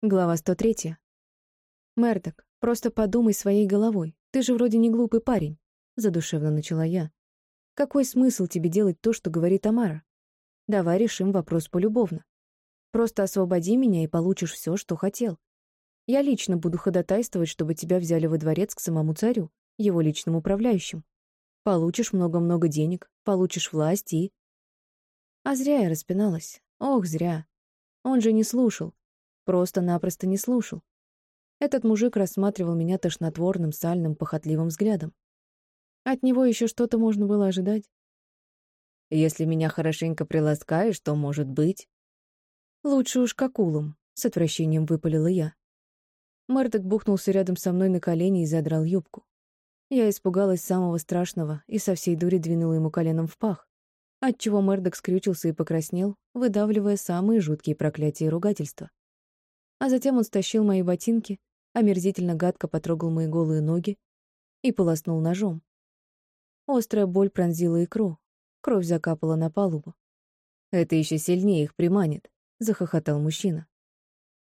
Глава 103. «Мердок, просто подумай своей головой. Ты же вроде не глупый парень», — задушевно начала я. «Какой смысл тебе делать то, что говорит Амара? Давай решим вопрос полюбовно. Просто освободи меня и получишь все, что хотел. Я лично буду ходатайствовать, чтобы тебя взяли во дворец к самому царю, его личным управляющим. Получишь много-много денег, получишь власть и...» А зря я распиналась. Ох, зря. Он же не слушал. Просто-напросто не слушал. Этот мужик рассматривал меня тошнотворным, сальным, похотливым взглядом. От него еще что-то можно было ожидать. Если меня хорошенько приласкаешь, то, может быть... Лучше уж как улом, с отвращением выпалила я. Мэрдок бухнулся рядом со мной на колени и задрал юбку. Я испугалась самого страшного и со всей дури двинула ему коленом в пах, отчего Мэрдок скрючился и покраснел, выдавливая самые жуткие проклятия и ругательства. А затем он стащил мои ботинки, омерзительно гадко потрогал мои голые ноги и полоснул ножом. Острая боль пронзила икру, кровь закапала на палубу. «Это еще сильнее их приманит», — захохотал мужчина.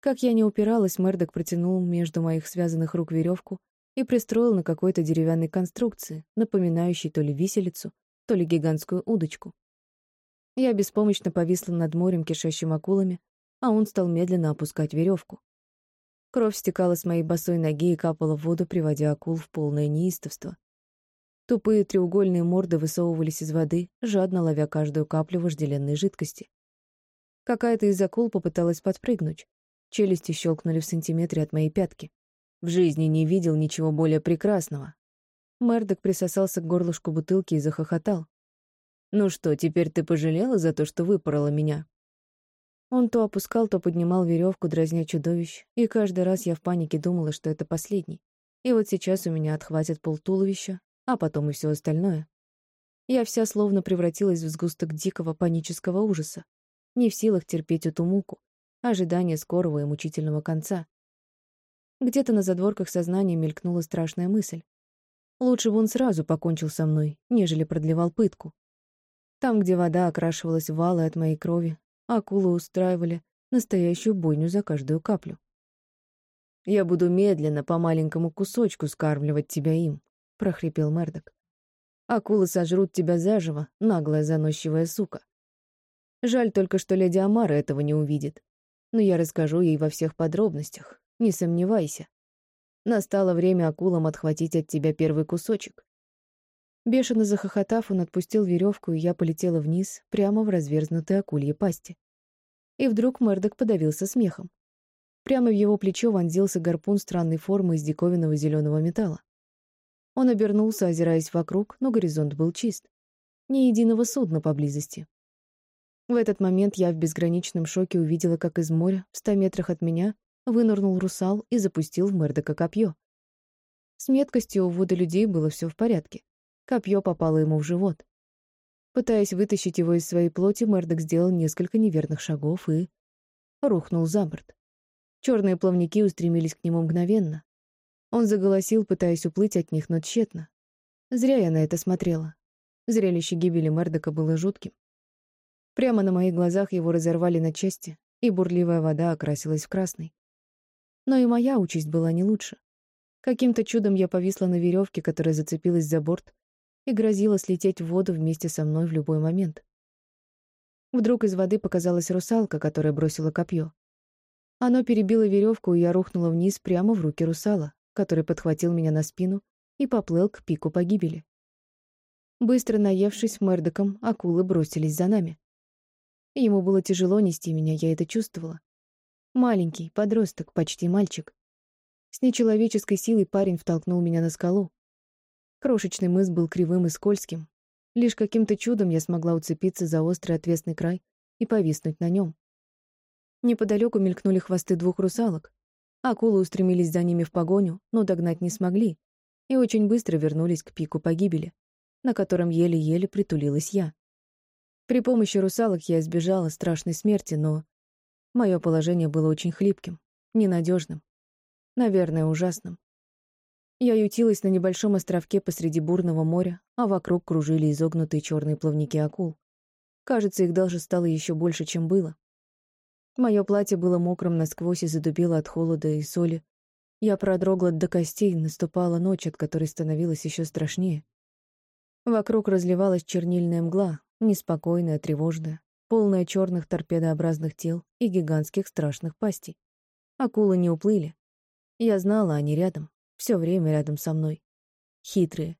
Как я не упиралась, Мердок протянул между моих связанных рук веревку и пристроил на какой-то деревянной конструкции, напоминающей то ли виселицу, то ли гигантскую удочку. Я беспомощно повисла над морем, кишащим акулами, а он стал медленно опускать веревку. Кровь стекала с моей босой ноги и капала в воду, приводя акул в полное неистовство. Тупые треугольные морды высовывались из воды, жадно ловя каждую каплю вожделенной жидкости. Какая-то из акул попыталась подпрыгнуть. Челюсти щелкнули в сантиметре от моей пятки. В жизни не видел ничего более прекрасного. Мердок присосался к горлышку бутылки и захохотал. «Ну что, теперь ты пожалела за то, что выпорола меня?» Он то опускал, то поднимал веревку, дразня чудовищ, и каждый раз я в панике думала, что это последний. И вот сейчас у меня отхватит полтуловища, а потом и все остальное. Я вся словно превратилась в сгусток дикого панического ужаса, не в силах терпеть эту муку, ожидание скорого и мучительного конца. Где-то на задворках сознания мелькнула страшная мысль. Лучше бы он сразу покончил со мной, нежели продлевал пытку. Там, где вода окрашивалась в от моей крови, акулы устраивали настоящую бойню за каждую каплю. «Я буду медленно, по маленькому кусочку скармливать тебя им», — прохрипел Мердок. «Акулы сожрут тебя заживо, наглая заносчивая сука. Жаль только, что леди Амара этого не увидит. Но я расскажу ей во всех подробностях, не сомневайся. Настало время акулам отхватить от тебя первый кусочек. Бешено захохотав, он отпустил веревку, и я полетела вниз, прямо в разверзнутые акулье пасти. И вдруг Мэрдок подавился смехом. Прямо в его плечо вонзился гарпун странной формы из диковинного зеленого металла. Он обернулся, озираясь вокруг, но горизонт был чист. Ни единого судна поблизости. В этот момент я в безграничном шоке увидела, как из моря, в ста метрах от меня, вынырнул русал и запустил в Мэрдока копье. С меткостью у воды людей было все в порядке. Копье попало ему в живот. Пытаясь вытащить его из своей плоти, Мэрдок сделал несколько неверных шагов и... рухнул за борт. Черные плавники устремились к нему мгновенно. Он заголосил, пытаясь уплыть от них, но тщетно. Зря я на это смотрела. Зрелище гибели Мэрдока было жутким. Прямо на моих глазах его разорвали на части, и бурливая вода окрасилась в красный. Но и моя участь была не лучше. Каким-то чудом я повисла на веревке, которая зацепилась за борт, и грозила слететь в воду вместе со мной в любой момент. Вдруг из воды показалась русалка, которая бросила копье. Оно перебило веревку, и я рухнула вниз прямо в руки русала, который подхватил меня на спину и поплыл к пику погибели. Быстро наевшись Мэрдоком, акулы бросились за нами. Ему было тяжело нести меня, я это чувствовала. Маленький, подросток, почти мальчик. С нечеловеческой силой парень втолкнул меня на скалу, Крошечный мыс был кривым и скользким. Лишь каким-то чудом я смогла уцепиться за острый отвесный край и повиснуть на нем. Неподалеку мелькнули хвосты двух русалок. Акулы устремились за ними в погоню, но догнать не смогли, и очень быстро вернулись к пику погибели, на котором еле-еле притулилась я. При помощи русалок я избежала страшной смерти, но мое положение было очень хлипким, ненадежным, наверное, ужасным. Я ютилась на небольшом островке посреди бурного моря, а вокруг кружили изогнутые черные плавники акул. Кажется, их даже стало еще больше, чем было. Мое платье было мокрым насквозь и задубило от холода и соли. Я продрогла до костей, наступала ночь, от которой становилось еще страшнее. Вокруг разливалась чернильная мгла, неспокойная, тревожная, полная черных торпедообразных тел и гигантских страшных пастей. Акулы не уплыли. Я знала, они рядом, все время рядом со мной. Хитрые.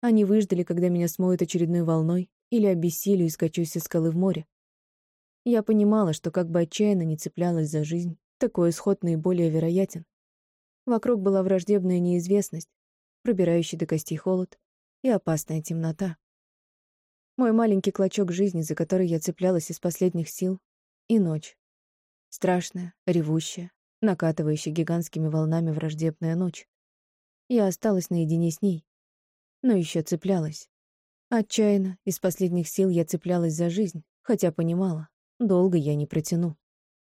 Они выждали, когда меня смоют очередной волной или обессилю и скачусь со скалы в море. Я понимала, что как бы отчаянно не цеплялась за жизнь, такой исход наиболее вероятен. Вокруг была враждебная неизвестность, пробирающий до костей холод, и опасная темнота. Мой маленький клочок жизни, за который я цеплялась из последних сил, и ночь. Страшная, ревущая, накатывающая гигантскими волнами враждебная ночь. Я осталась наедине с ней, но еще цеплялась. Отчаянно, из последних сил я цеплялась за жизнь, хотя понимала, долго я не протяну.